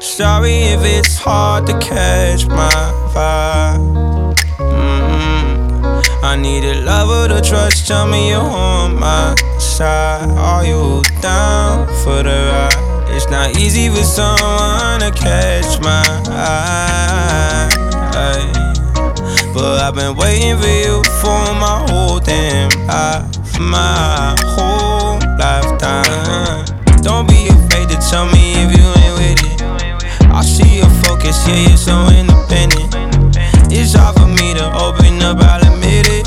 Sorry if it's hard to catch my vibe. Mm-hmm. I need a lover to trust. Tell me you're on my side. Are you down for the ride? It's not easy for someone to catch my eye. But I've been waiting for you for my whole damn life, my whole lifetime. Don't be afraid to tell me if you ain't with it. I see your focus, yeah, you're so independent. It's hard for me to open up, I'll admit it.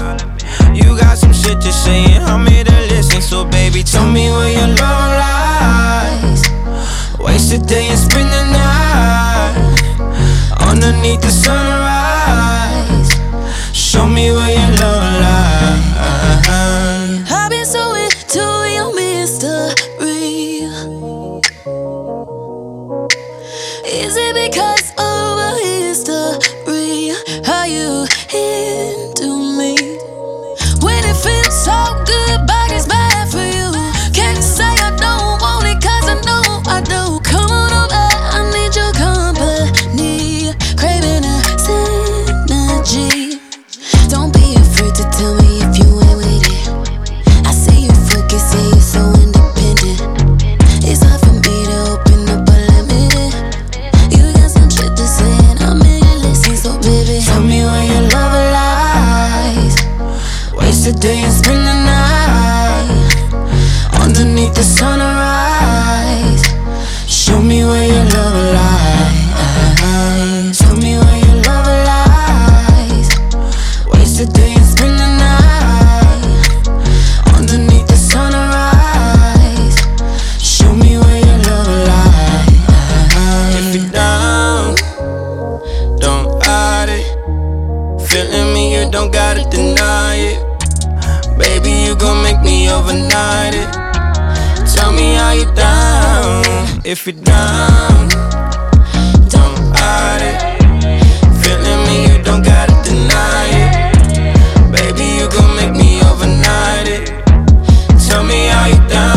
You got some shit to say, and I'm here to listen. So, baby, tell me where your love lies. Waste a day and spend the night underneath the sunrise. Me where Waste a day and spend the night underneath the sunrise. Show me where your love lies. Show me where your love lies. Waste a day and spend the night underneath the sunrise. Show me where your love lies. If you're down, don't hide it. Feeling me, you don't gotta deny it. Baby, you gon' make me overnight it. Tell me how you down. If you're down, don't hide it. Feeling me, you don't gotta deny it. Baby, you gon' make me overnight it. Tell me how you down.